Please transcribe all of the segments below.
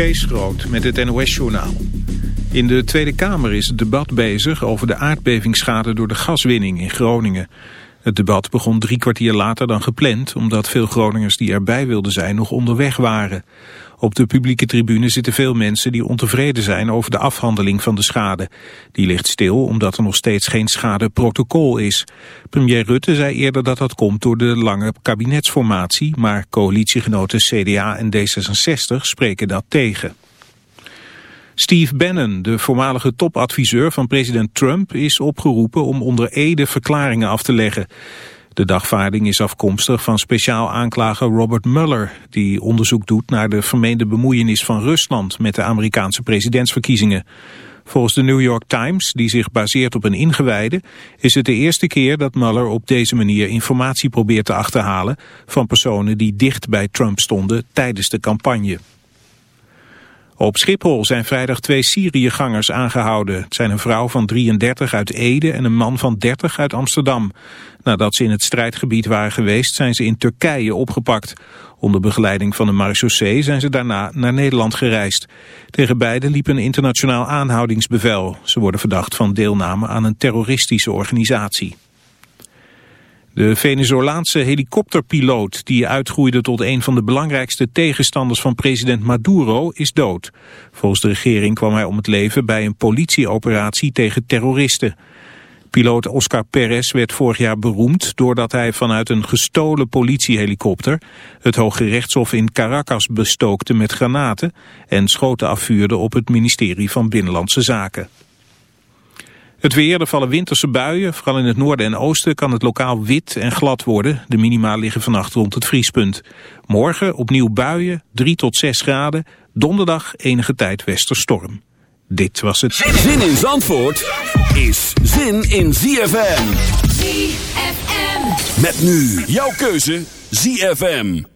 Kees Groot met het NOS-journaal. In de Tweede Kamer is het debat bezig over de aardbevingsschade door de gaswinning in Groningen. Het debat begon drie kwartier later dan gepland... omdat veel Groningers die erbij wilden zijn nog onderweg waren. Op de publieke tribune zitten veel mensen die ontevreden zijn over de afhandeling van de schade. Die ligt stil omdat er nog steeds geen schadeprotocol is. Premier Rutte zei eerder dat dat komt door de lange kabinetsformatie, maar coalitiegenoten CDA en D66 spreken dat tegen. Steve Bannon, de voormalige topadviseur van president Trump, is opgeroepen om onder Ede verklaringen af te leggen. De dagvaarding is afkomstig van speciaal aanklager Robert Mueller... die onderzoek doet naar de vermeende bemoeienis van Rusland... met de Amerikaanse presidentsverkiezingen. Volgens de New York Times, die zich baseert op een ingewijde... is het de eerste keer dat Mueller op deze manier informatie probeert te achterhalen... van personen die dicht bij Trump stonden tijdens de campagne. Op Schiphol zijn vrijdag twee Syriëgangers aangehouden. Het zijn een vrouw van 33 uit Ede en een man van 30 uit Amsterdam. Nadat ze in het strijdgebied waren geweest zijn ze in Turkije opgepakt. Onder begeleiding van de marechaussee zijn ze daarna naar Nederland gereisd. Tegen beiden liep een internationaal aanhoudingsbevel. Ze worden verdacht van deelname aan een terroristische organisatie. De Venezolaanse helikopterpiloot die uitgroeide tot een van de belangrijkste tegenstanders van president Maduro is dood. Volgens de regering kwam hij om het leven bij een politieoperatie tegen terroristen. Piloot Oscar Perez werd vorig jaar beroemd doordat hij vanuit een gestolen politiehelikopter het Hoge Rechtshof in Caracas bestookte met granaten en schoten afvuurde op het ministerie van Binnenlandse Zaken. Het weer, er vallen winterse buien. Vooral in het noorden en oosten kan het lokaal wit en glad worden. De minima liggen vannacht rond het vriespunt. Morgen opnieuw buien, 3 tot 6 graden. Donderdag enige tijd westerstorm. Dit was het... Zin in Zandvoort is zin in ZFM. ZFM. Met nu jouw keuze ZFM.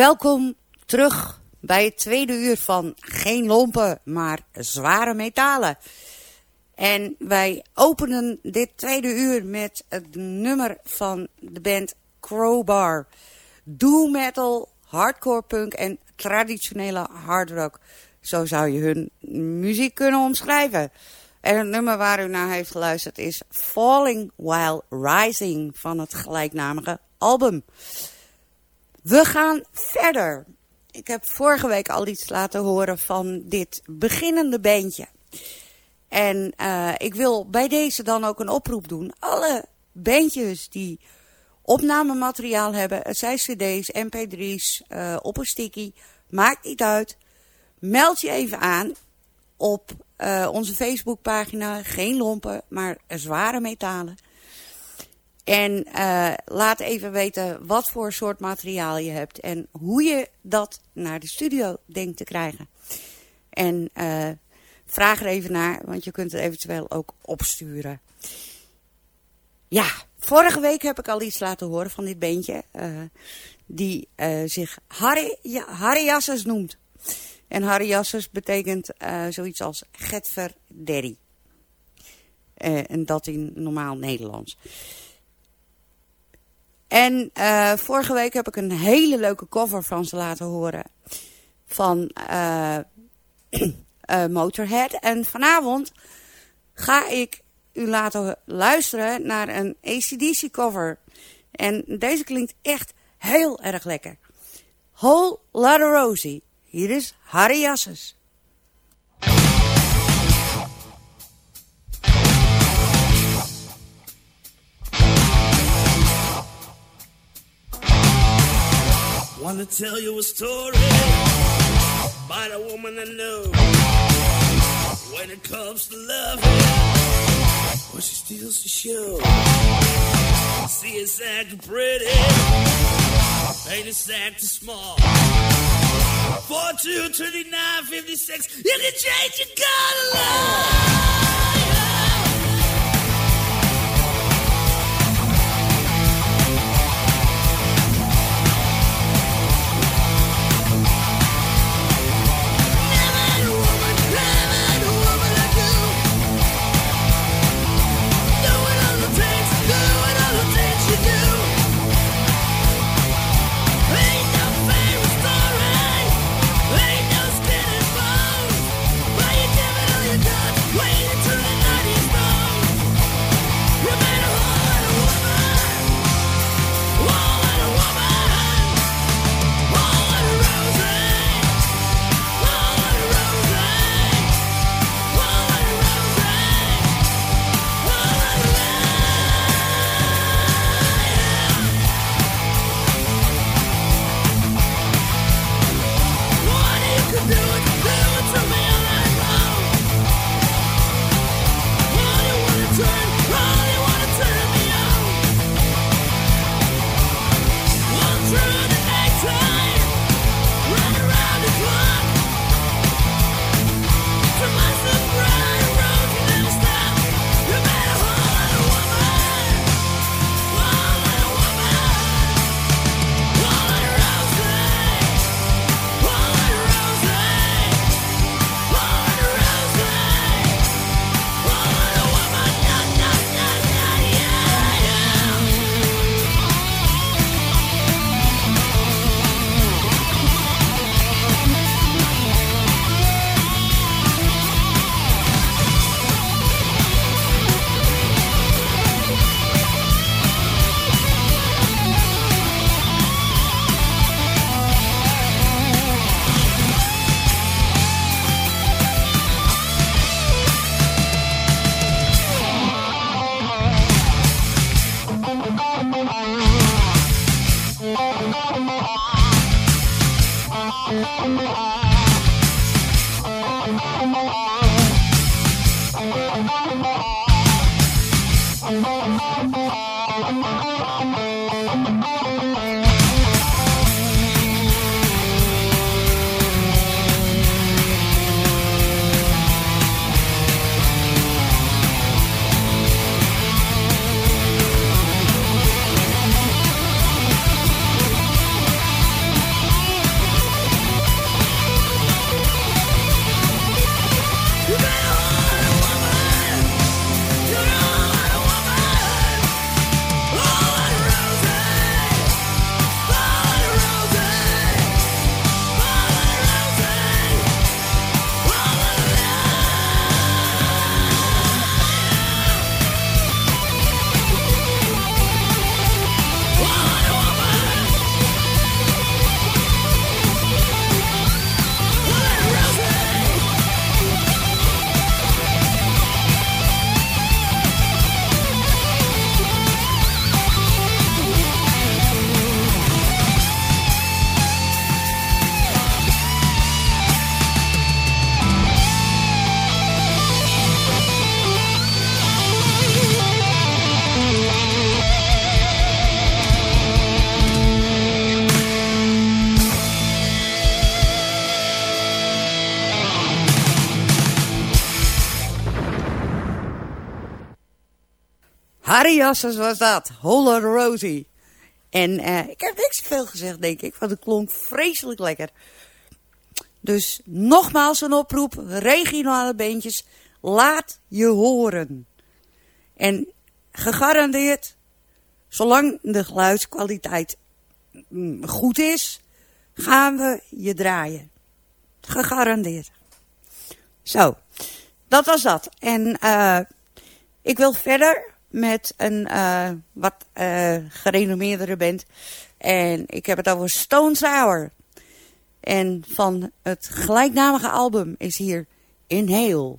Welkom terug bij het tweede uur van Geen Lompen, maar Zware Metalen. En wij openen dit tweede uur met het nummer van de band Crowbar. Doom metal, hardcore punk en traditionele hard rock. Zo zou je hun muziek kunnen omschrijven. En het nummer waar u naar heeft geluisterd is Falling While Rising van het gelijknamige album. We gaan verder. Ik heb vorige week al iets laten horen van dit beginnende bandje. En uh, ik wil bij deze dan ook een oproep doen. Alle bandjes die opnamemateriaal hebben, het zijn cd's, mp3's, uh, op een sticky, maakt niet uit. Meld je even aan op uh, onze Facebookpagina. Geen lompen, maar zware metalen. En uh, laat even weten wat voor soort materiaal je hebt en hoe je dat naar de studio denkt te krijgen. En uh, vraag er even naar, want je kunt het eventueel ook opsturen. Ja, vorige week heb ik al iets laten horen van dit beentje. Uh, die zich Harry, ja, noemt. En Harry Jasses betekent zoiets als Getver en dat in normaal Nederlands. En uh, vorige week heb ik een hele leuke cover van ze laten horen. Van uh, Motorhead. En vanavond ga ik u laten luisteren naar een ACDC cover. En deze klinkt echt heel erg lekker. Whole Lotta Rosie. Hier is Harry Jasses. Wanna tell you a story about a woman I know. When it comes to love, well, she steals the show. See, it's acting pretty, ain't it's acting small. 4 2 29 56, you can change your color. Was dat. Holla Rosie. En eh, ik heb niks veel gezegd, denk ik. Want het klonk vreselijk lekker. Dus nogmaals een oproep. Regionale beentjes. Laat je horen. En gegarandeerd, zolang de geluidskwaliteit mm, goed is, gaan we je draaien. Gegarandeerd. Zo, dat was dat. En uh, ik wil verder met een uh, wat uh, gerenommeerdere band. En ik heb het over Stone Sour. En van het gelijknamige album is hier Inhale.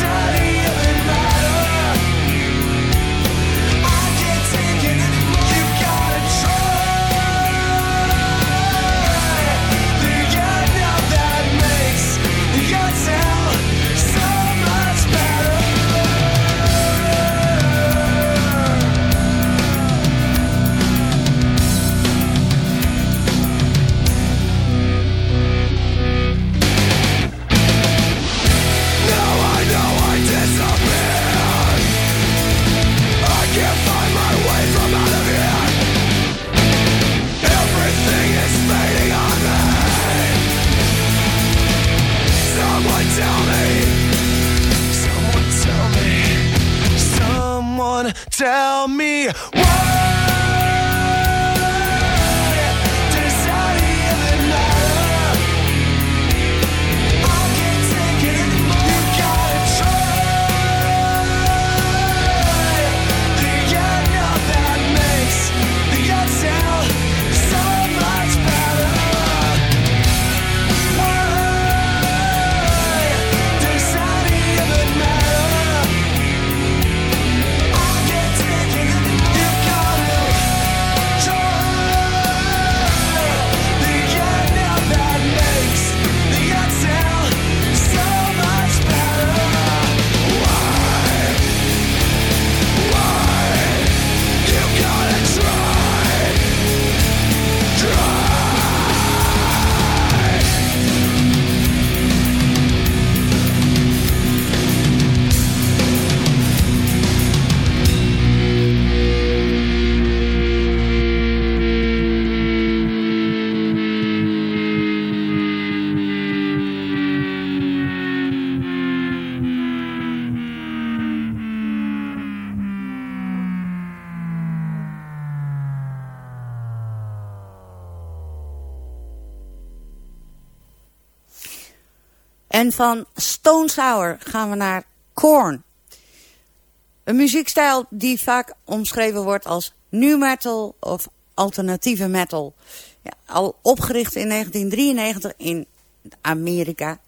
sorry. En van Stone Sour gaan we naar Korn. Een muziekstijl die vaak omschreven wordt als new metal of alternatieve metal. Ja, al opgericht in 1993 in Amerika.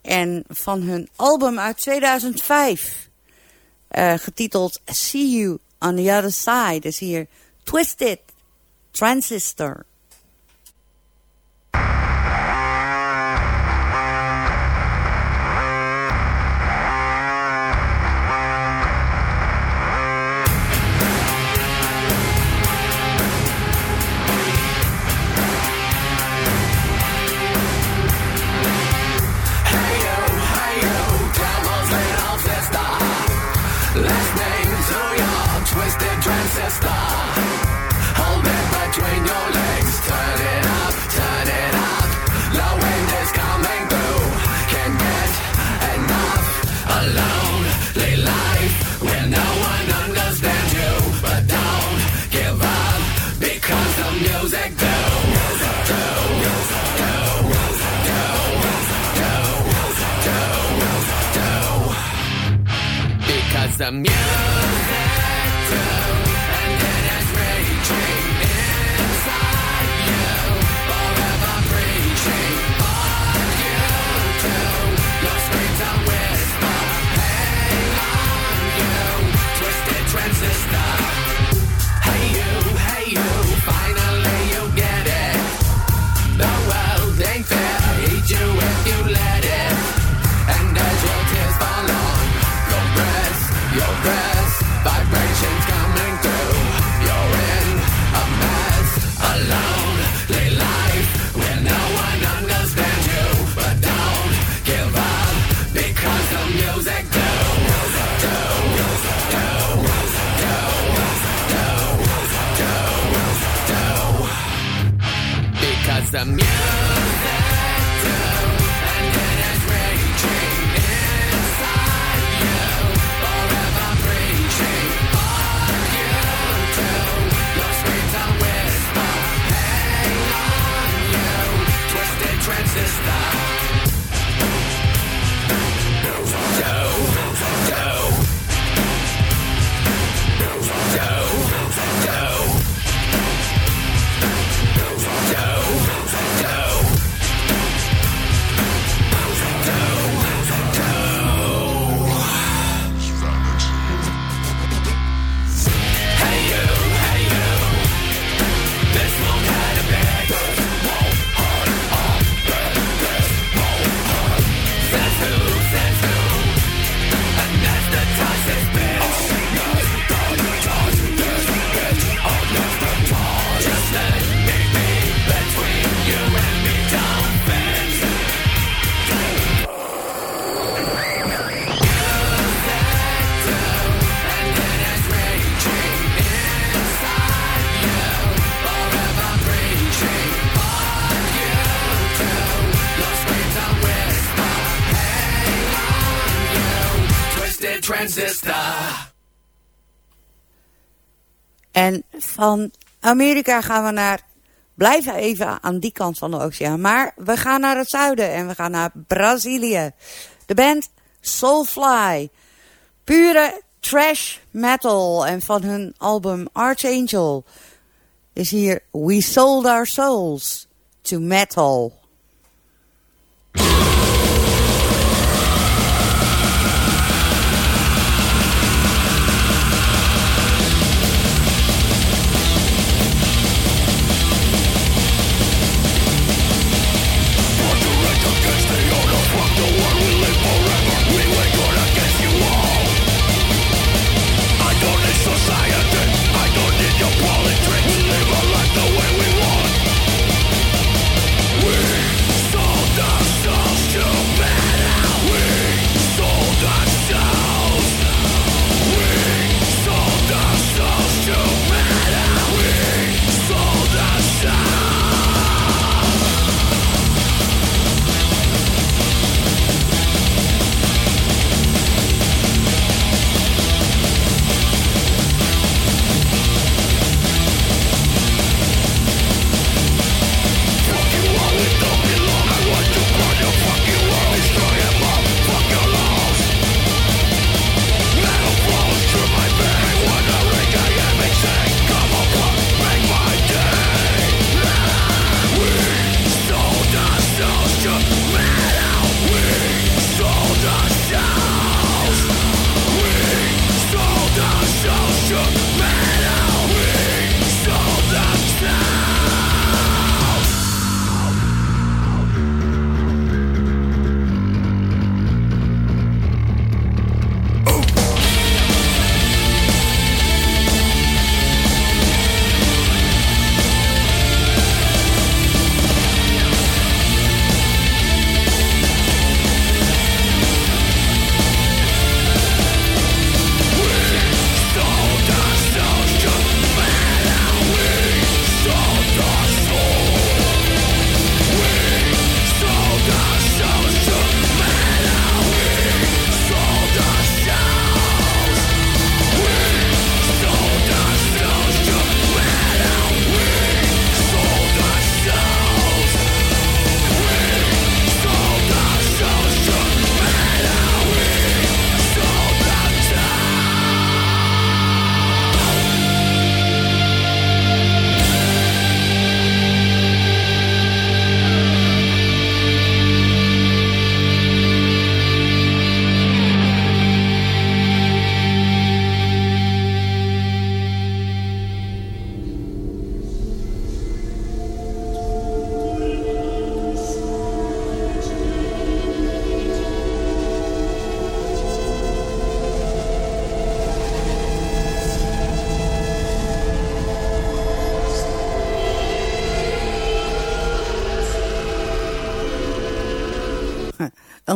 En van hun album uit 2005, uh, getiteld See You on the Other Side, is hier Twisted Transistor. The En van Amerika gaan we naar... Blijven even aan die kant van de oceaan. Maar we gaan naar het zuiden en we gaan naar Brazilië. De band Soulfly. Pure trash metal. En van hun album Archangel is hier We Sold Our Souls to Metal.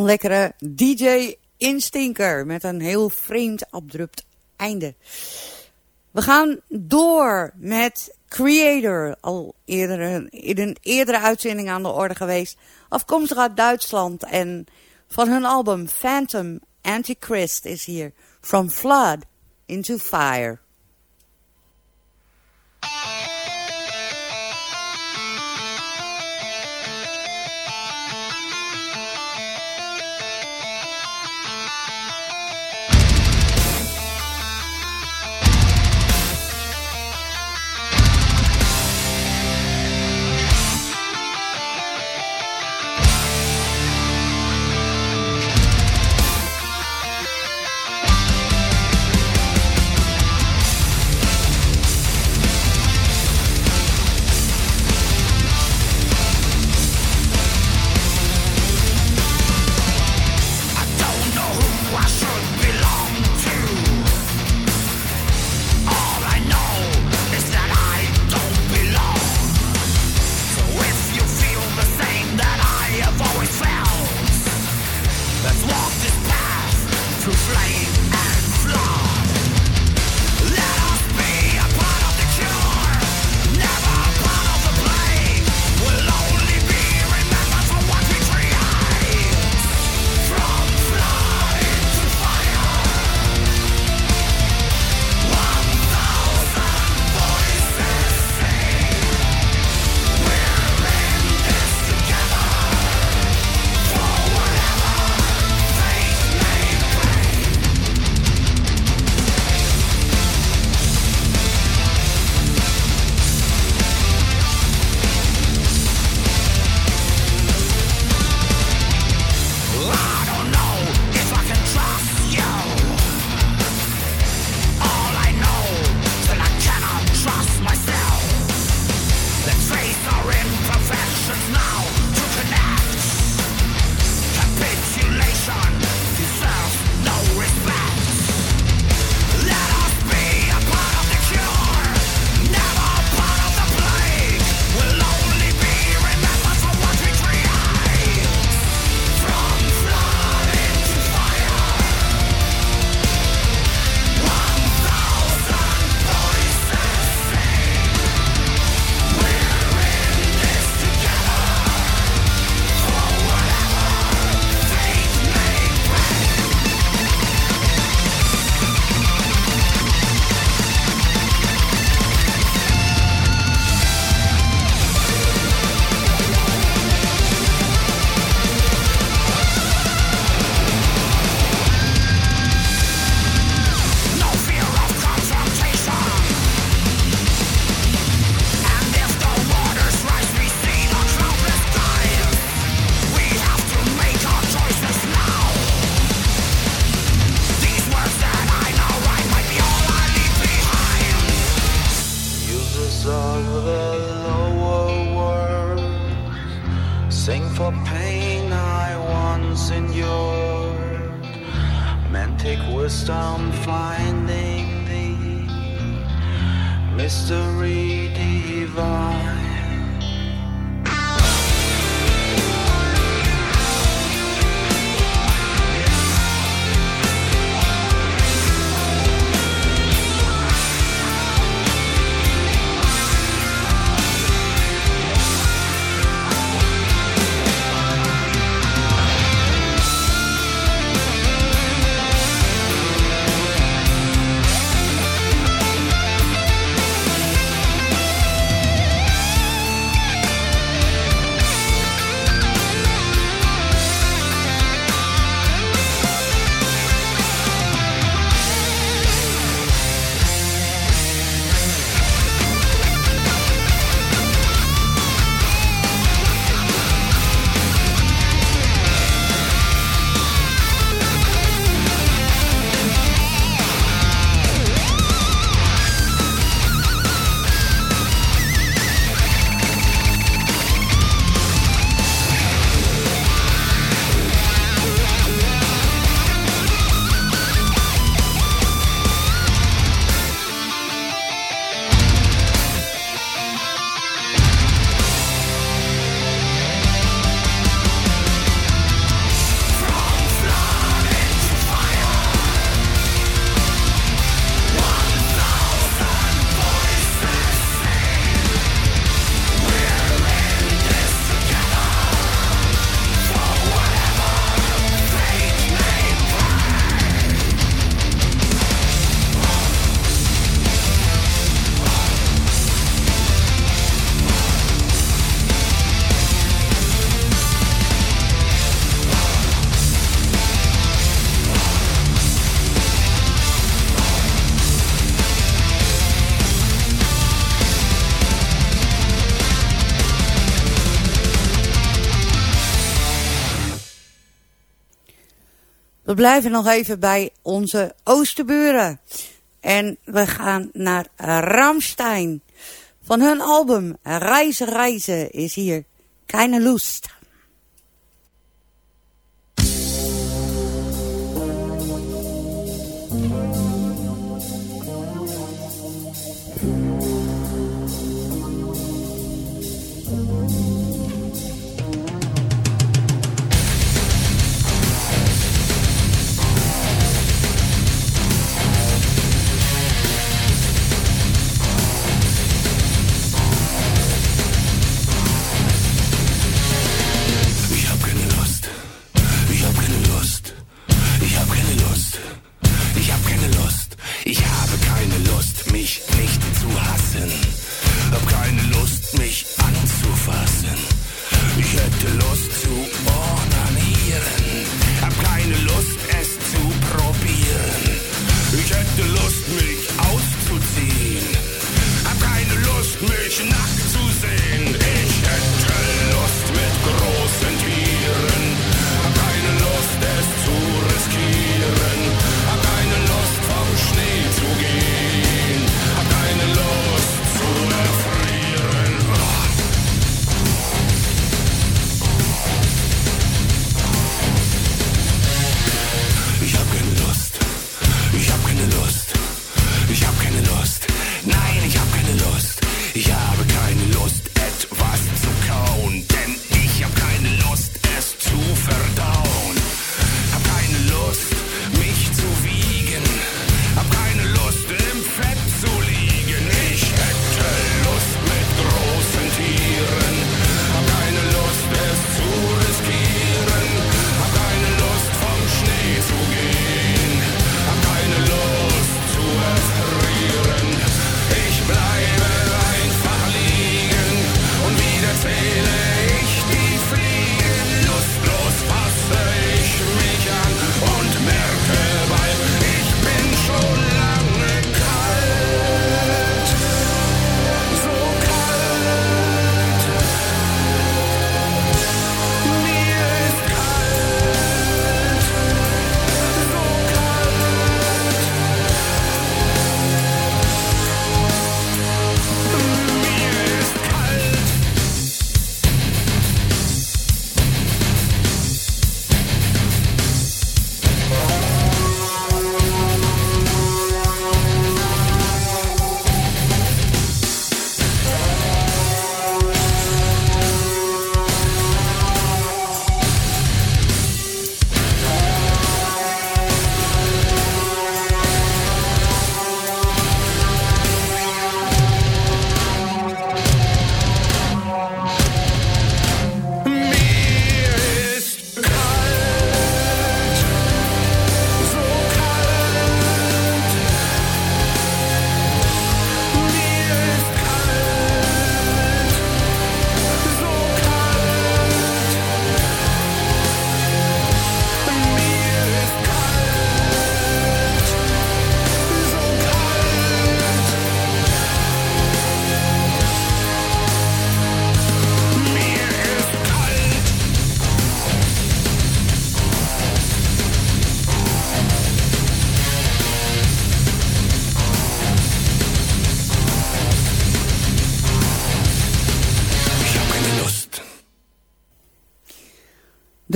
Lekkere DJ-instinker met een heel vreemd abrupt einde. We gaan door met Creator, al eerder, in een eerdere uitzending aan de orde geweest. Afkomstig uit Duitsland en van hun album Phantom Antichrist is hier From Flood into Fire. blijven nog even bij onze oosterburen. En we gaan naar Ramstein. Van hun album Reizen, Reizen is hier Keine Lust.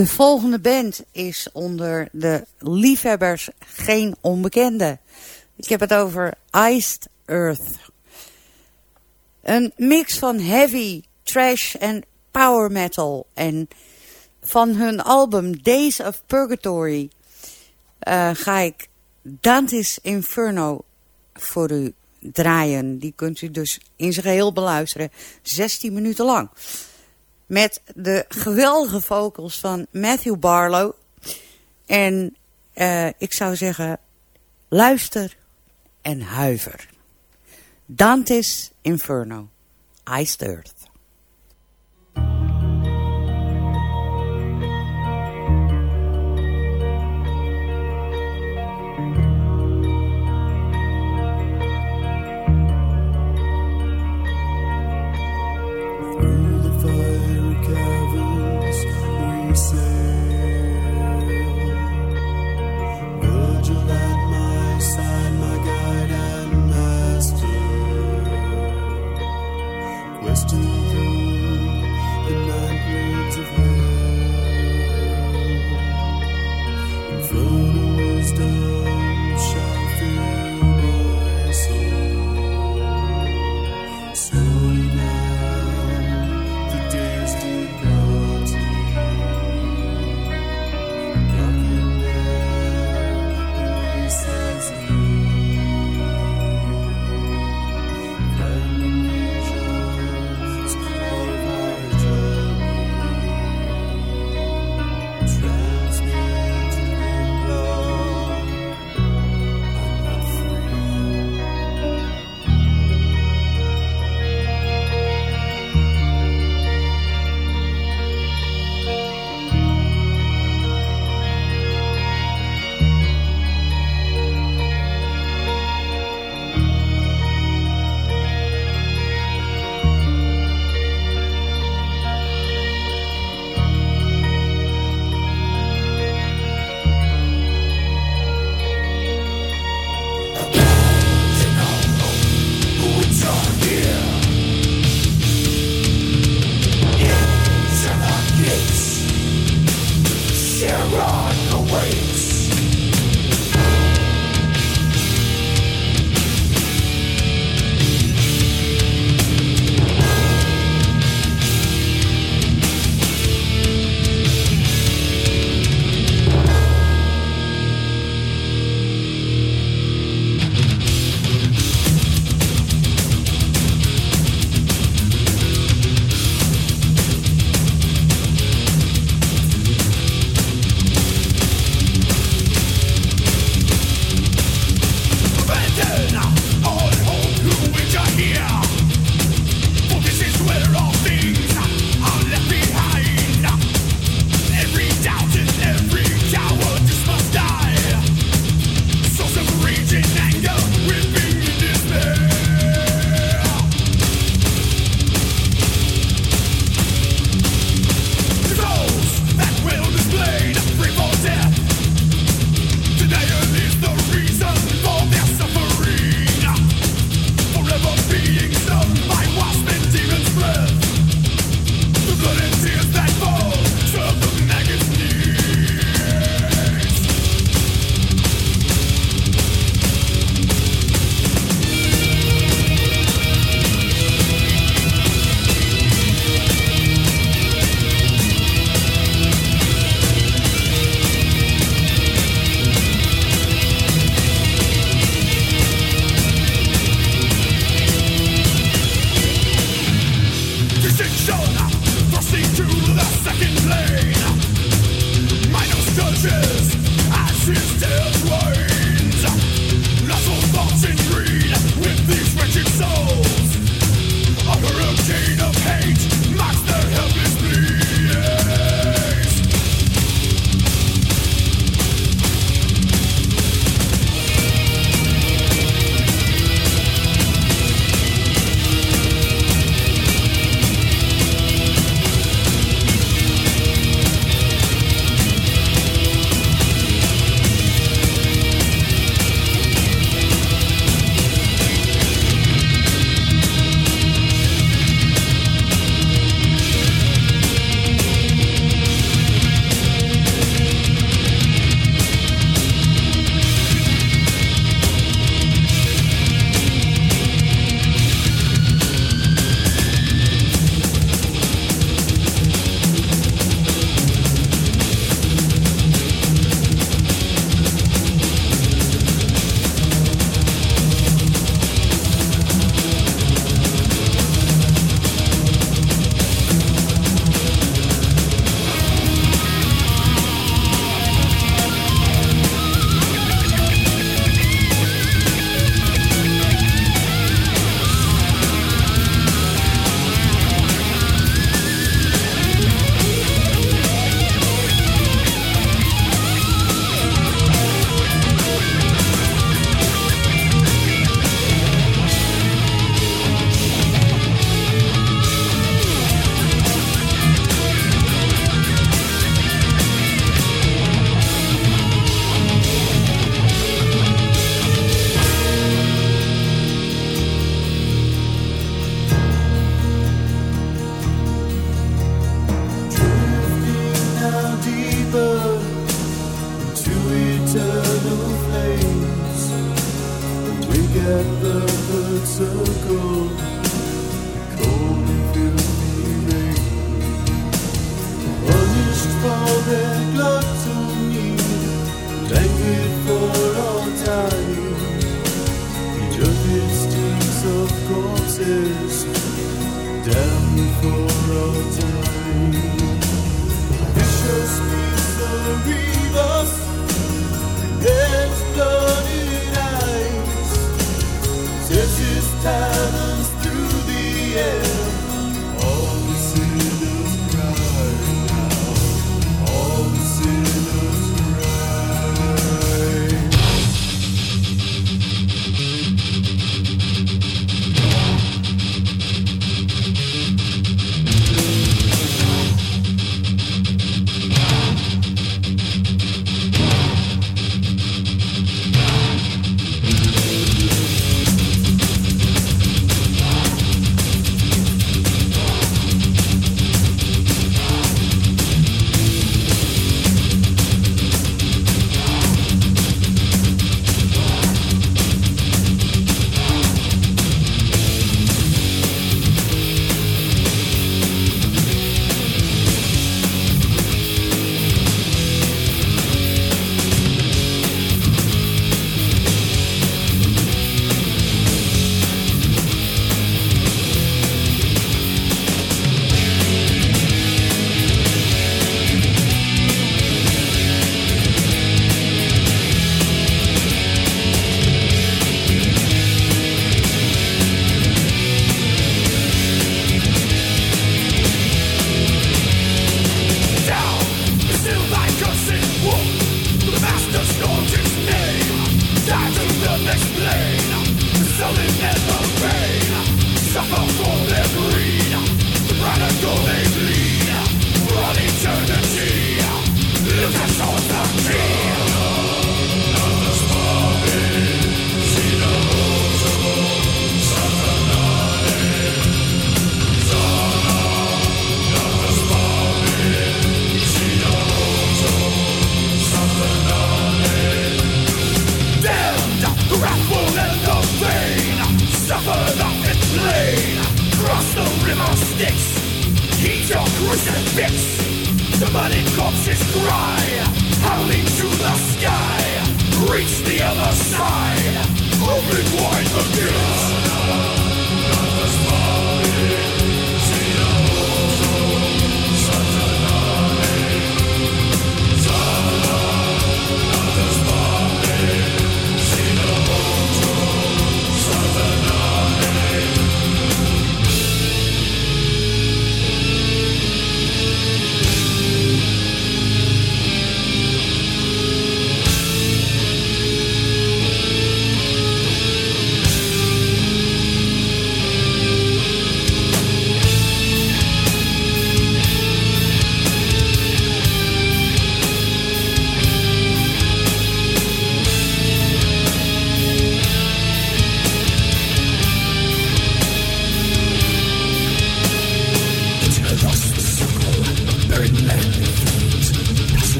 De volgende band is onder de liefhebbers geen onbekende. Ik heb het over Iced Earth. Een mix van heavy, trash en power metal. En van hun album Days of Purgatory eh, ga ik Dante's Inferno voor u draaien. Die kunt u dus in zijn geheel beluisteren. 16 minuten lang. Met de geweldige vocals van Matthew Barlow. En eh, ik zou zeggen, luister en huiver. Dante's Inferno. I Earth.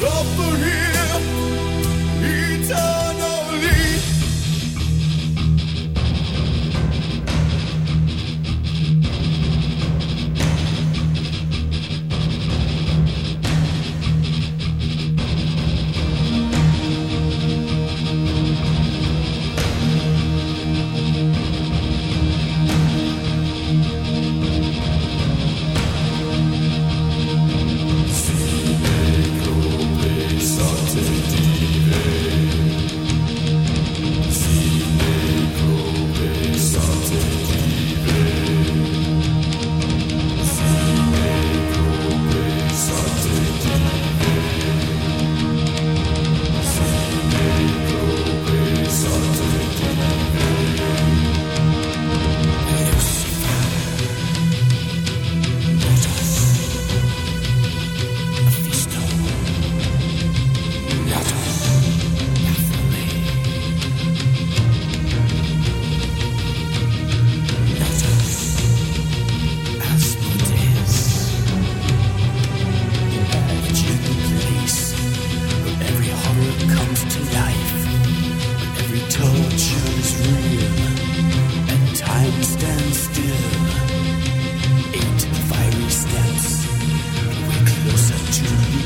suffering.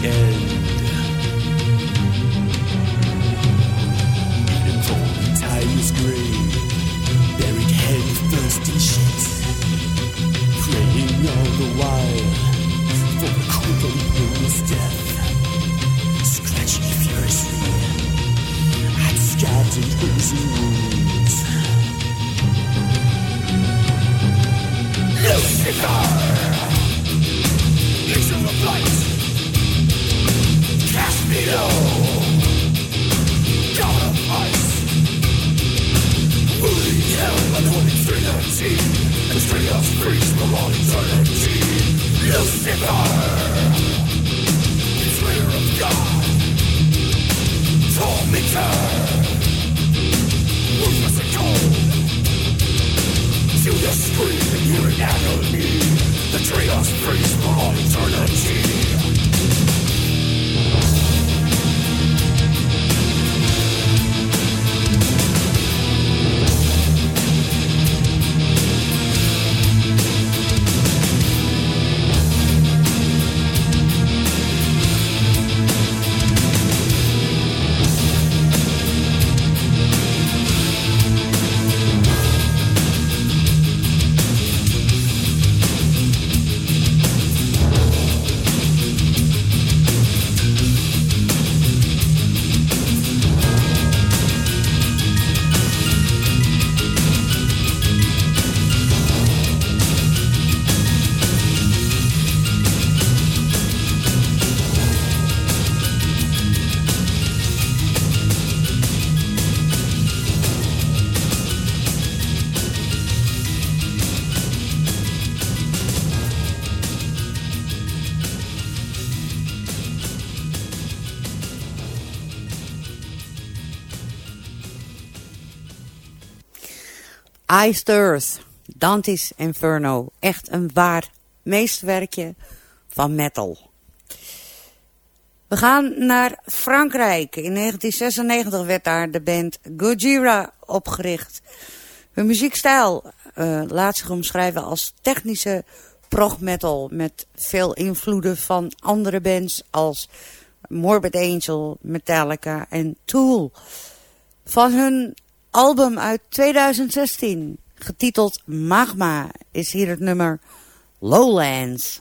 end. Iced Earth, Dante's Inferno. Echt een waar meestwerkje van metal. We gaan naar Frankrijk. In 1996 werd daar de band Gojira opgericht. Hun muziekstijl uh, laat zich omschrijven als technische prog-metal... met veel invloeden van andere bands als Morbid Angel, Metallica en Tool. Van hun album uit 2016, getiteld Magma, is hier het nummer Lowlands.